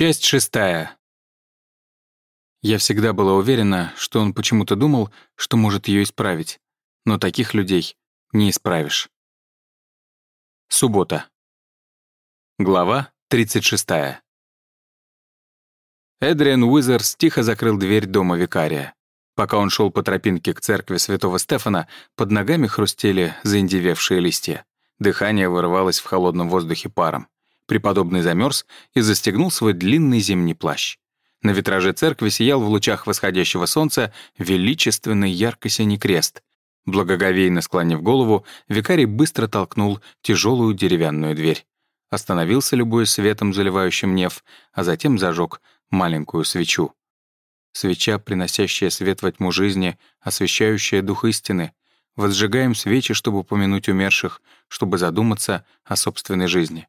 Часть шестая. Я всегда была уверена, что он почему-то думал, что может ее исправить. Но таких людей не исправишь. Суббота. Глава 36. Эдриан Уизерс тихо закрыл дверь дома викария. Пока он шел по тропинке к церкви святого Стефана, под ногами хрустели заиндевевшие листья. Дыхание вырывалось в холодном воздухе паром. Преподобный замерз и застегнул свой длинный зимний плащ. На витраже церкви сиял в лучах восходящего солнца величественный ярко-синий крест. Благоговейно склонив голову, викарий быстро толкнул тяжелую деревянную дверь. Остановился, любой светом, заливающим неф, а затем зажег маленькую свечу. Свеча, приносящая свет во тьму жизни, освещающая дух истины. Возжигаем свечи, чтобы упомянуть умерших, чтобы задуматься о собственной жизни.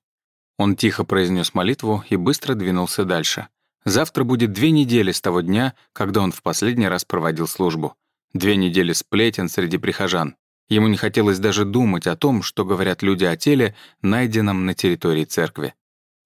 Он тихо произнес молитву и быстро двинулся дальше. Завтра будет две недели с того дня, когда он в последний раз проводил службу. Две недели сплетен среди прихожан. Ему не хотелось даже думать о том, что говорят люди о теле, найденном на территории церкви.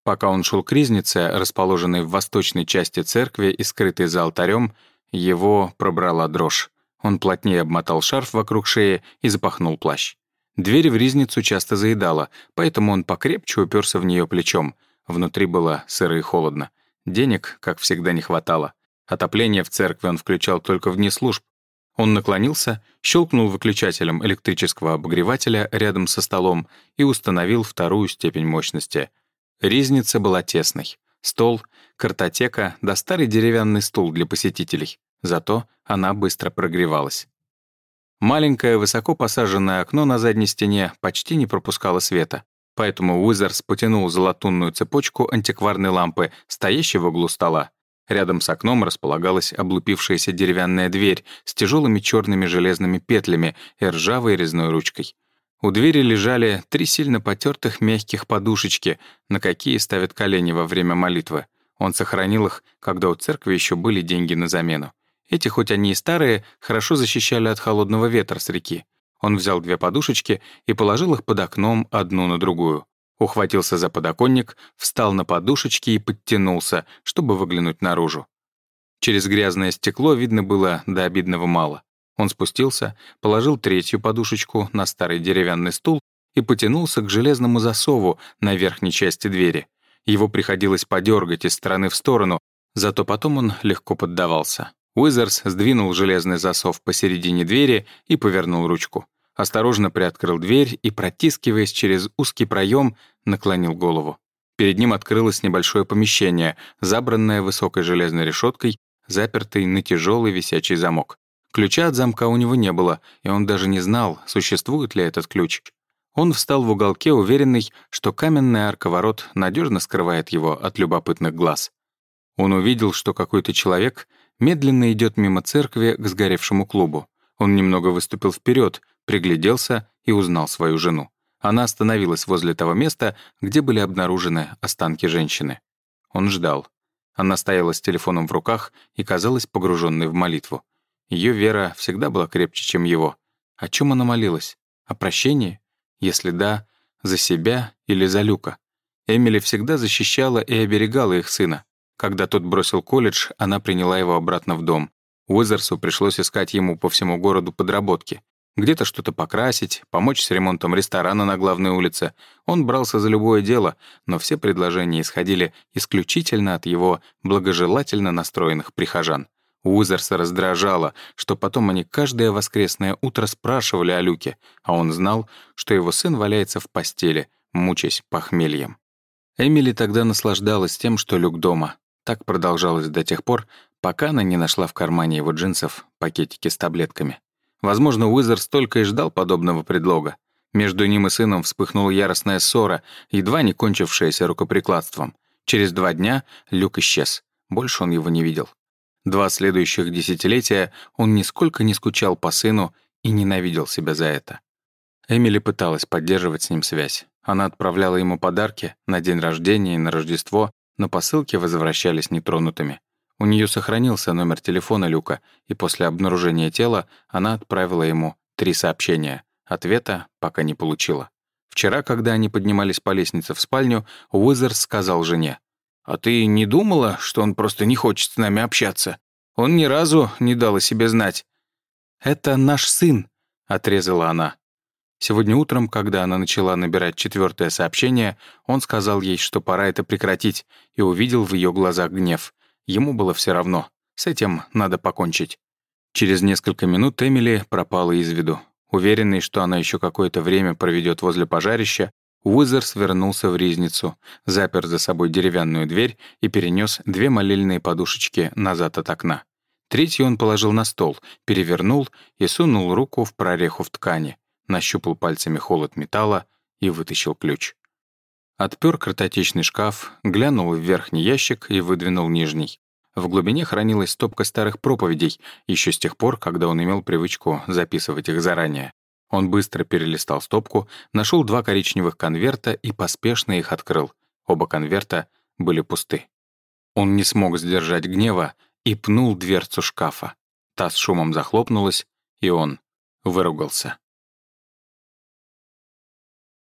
Пока он шел к ризнице, расположенной в восточной части церкви и скрытой за алтарем, его пробрала дрожь. Он плотнее обмотал шарф вокруг шеи и запахнул плащ. Дверь в ризницу часто заедала, поэтому он покрепче уперся в нее плечом. Внутри было сыро и холодно. Денег, как всегда, не хватало. Отопление в церкви он включал только вне служб. Он наклонился, щелкнул выключателем электрического обогревателя рядом со столом и установил вторую степень мощности — Ризница была тесной. Стол, картотека да старый деревянный стул для посетителей. Зато она быстро прогревалась. Маленькое, высоко посаженное окно на задней стене почти не пропускало света, поэтому Уизерс потянул золотунную цепочку антикварной лампы, стоящей в углу стола. Рядом с окном располагалась облупившаяся деревянная дверь с тяжелыми черными железными петлями и ржавой резной ручкой. У двери лежали три сильно потертых мягких подушечки, на какие ставят колени во время молитвы. Он сохранил их, когда у церкви еще были деньги на замену. Эти, хоть они и старые, хорошо защищали от холодного ветра с реки. Он взял две подушечки и положил их под окном одну на другую. Ухватился за подоконник, встал на подушечки и подтянулся, чтобы выглянуть наружу. Через грязное стекло видно было до обидного мало. Он спустился, положил третью подушечку на старый деревянный стул и потянулся к железному засову на верхней части двери. Его приходилось подергать из стороны в сторону, зато потом он легко поддавался. Уизерс сдвинул железный засов посередине двери и повернул ручку. Осторожно приоткрыл дверь и, протискиваясь через узкий проем, наклонил голову. Перед ним открылось небольшое помещение, забранное высокой железной решеткой, запертый на тяжелый висячий замок. Ключа от замка у него не было, и он даже не знал, существует ли этот ключ. Он встал в уголке, уверенный, что каменная арка ворот надежно скрывает его от любопытных глаз. Он увидел, что какой-то человек медленно идет мимо церкви к сгоревшему клубу. Он немного выступил вперед, пригляделся и узнал свою жену. Она остановилась возле того места, где были обнаружены останки женщины. Он ждал. Она стояла с телефоном в руках и казалась погруженной в молитву. Ее вера всегда была крепче, чем его. О чем она молилась? О прощении? Если да, за себя или за Люка? Эмили всегда защищала и оберегала их сына. Когда тот бросил колледж, она приняла его обратно в дом. Уизерсу пришлось искать ему по всему городу подработки. Где-то что-то покрасить, помочь с ремонтом ресторана на главной улице. Он брался за любое дело, но все предложения исходили исключительно от его благожелательно настроенных прихожан. Уизерса раздражало, что потом они каждое воскресное утро спрашивали о Люке, а он знал, что его сын валяется в постели, мучаясь похмельем. Эмили тогда наслаждалась тем, что Люк дома. Так продолжалось до тех пор, пока она не нашла в кармане его джинсов пакетики с таблетками. Возможно, Уизерс только и ждал подобного предлога. Между ним и сыном вспыхнула яростная ссора, едва не кончившаяся рукоприкладством. Через два дня Люк исчез. Больше он его не видел. Два следующих десятилетия он нисколько не скучал по сыну и ненавидел себя за это. Эмили пыталась поддерживать с ним связь. Она отправляла ему подарки на день рождения и на Рождество, но посылки возвращались нетронутыми. У нее сохранился номер телефона Люка, и после обнаружения тела она отправила ему три сообщения. Ответа пока не получила. Вчера, когда они поднимались по лестнице в спальню, Уизерс сказал жене, «А ты не думала, что он просто не хочет с нами общаться? Он ни разу не дал о себе знать». «Это наш сын», — отрезала она. Сегодня утром, когда она начала набирать четвертое сообщение, он сказал ей, что пора это прекратить, и увидел в ее глазах гнев. Ему было все равно. С этим надо покончить. Через несколько минут Эмили пропала из виду. Уверенный, что она еще какое-то время проведет возле пожарища, Уизерс вернулся в ризницу, запер за собой деревянную дверь и перенес две молельные подушечки назад от окна. Третью он положил на стол, перевернул и сунул руку в прореху в ткани нащупал пальцами холод металла и вытащил ключ. Отпер картотечный шкаф, глянул в верхний ящик и выдвинул нижний. В глубине хранилась стопка старых проповедей, еще с тех пор, когда он имел привычку записывать их заранее. Он быстро перелистал стопку, нашел два коричневых конверта и поспешно их открыл. Оба конверта были пусты. Он не смог сдержать гнева и пнул дверцу шкафа. Та с шумом захлопнулась, и он выругался.